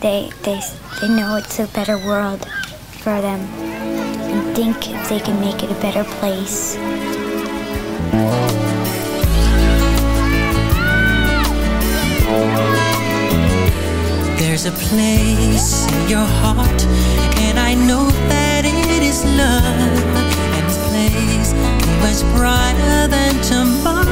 they, they, they know it's a better world for them and think they can make it a better place. There's a place in your heart, and I know that it is love. And this place is much brighter than tomorrow.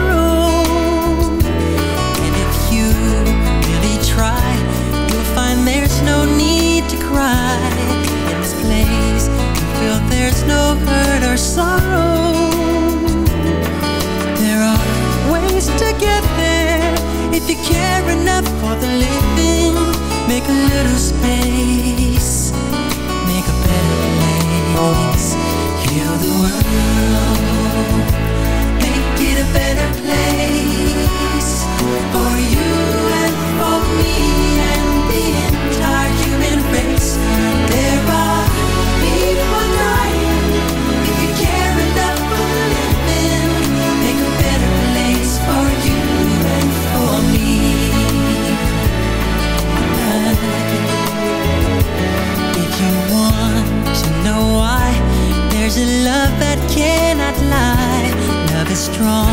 No hurt or sorrow. There are ways to get there if you care enough for the living. Make a little space, make a better place. Heal the world, make it a better place there's a love that cannot lie. Love is strong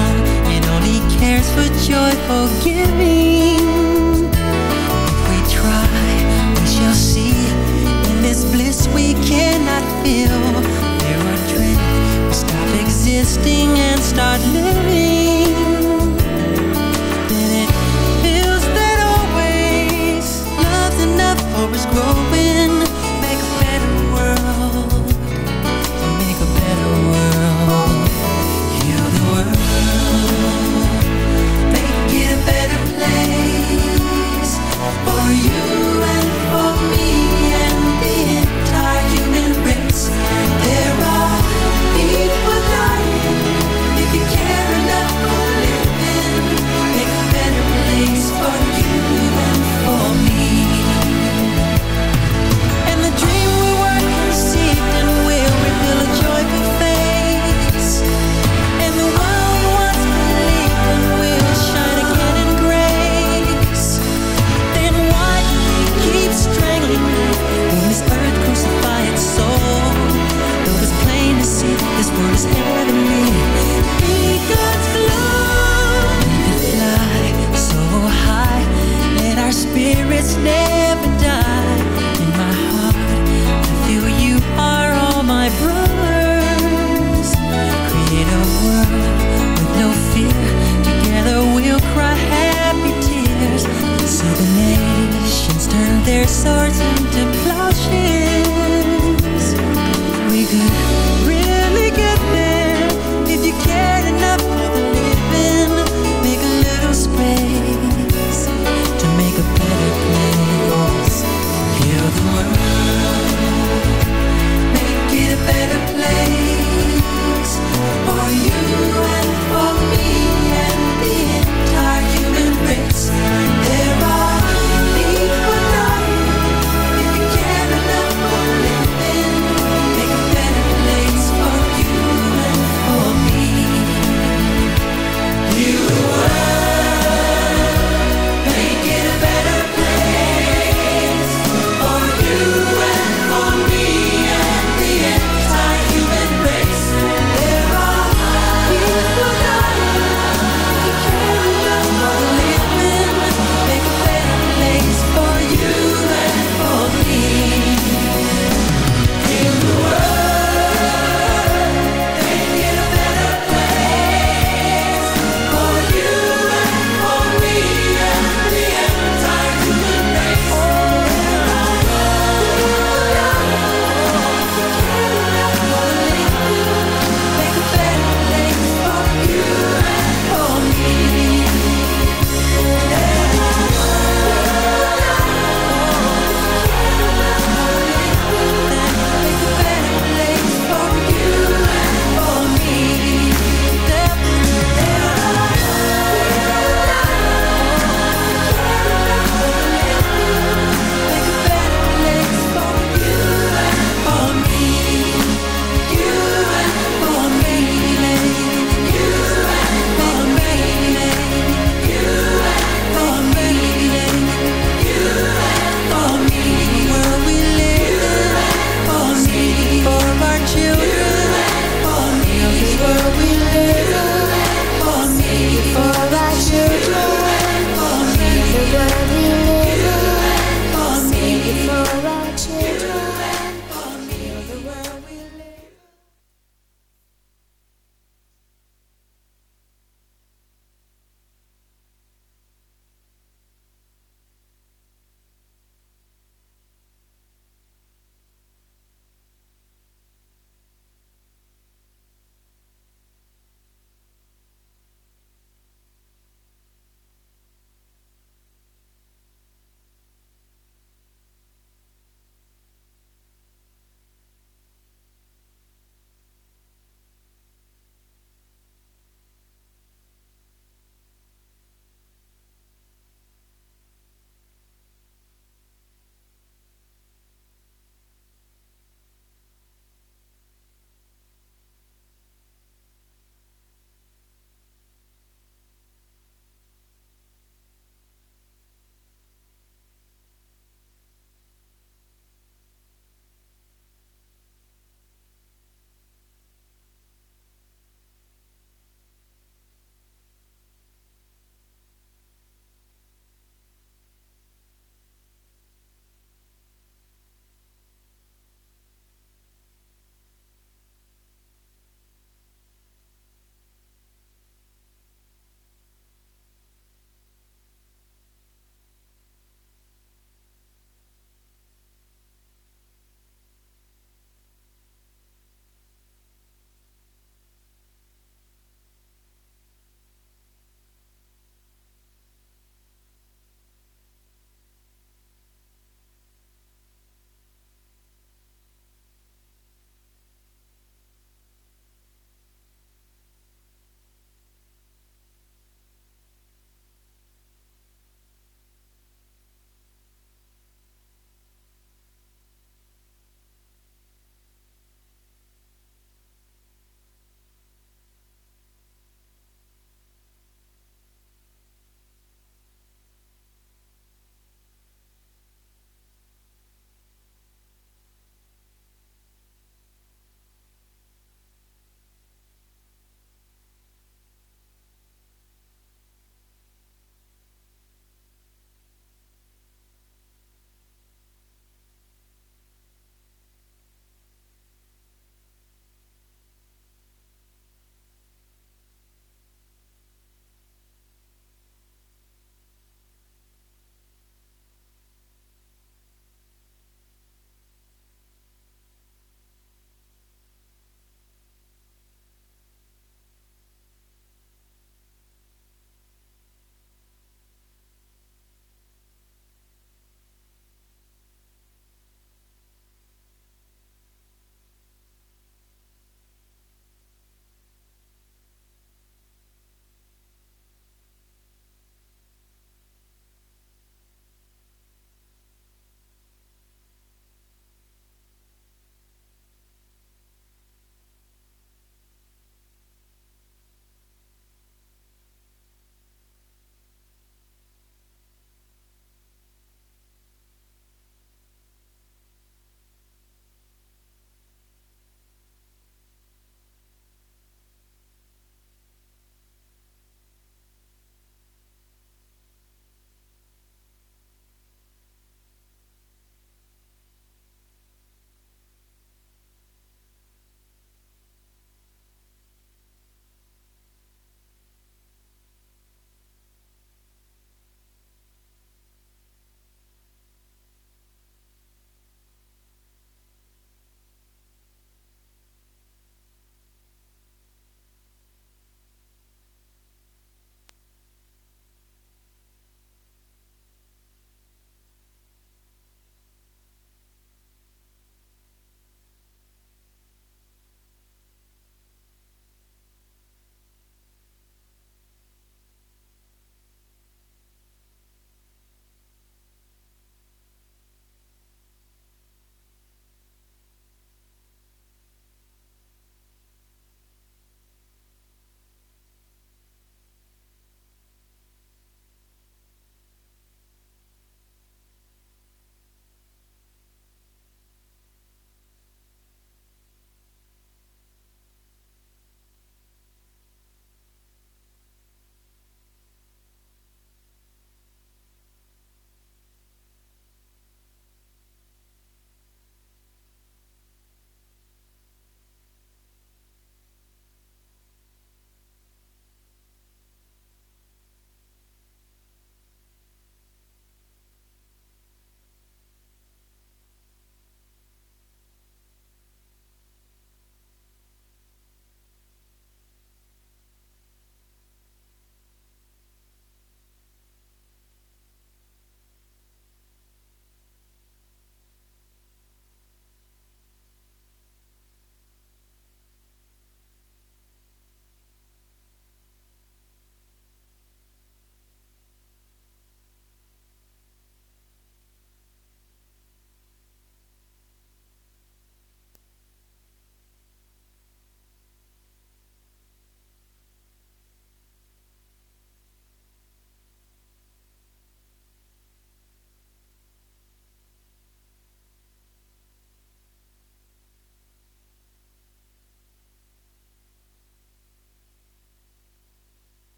and only cares for joyful giving. If we try, we shall see. In this bliss we cannot feel. There are dreams we stop existing and start living.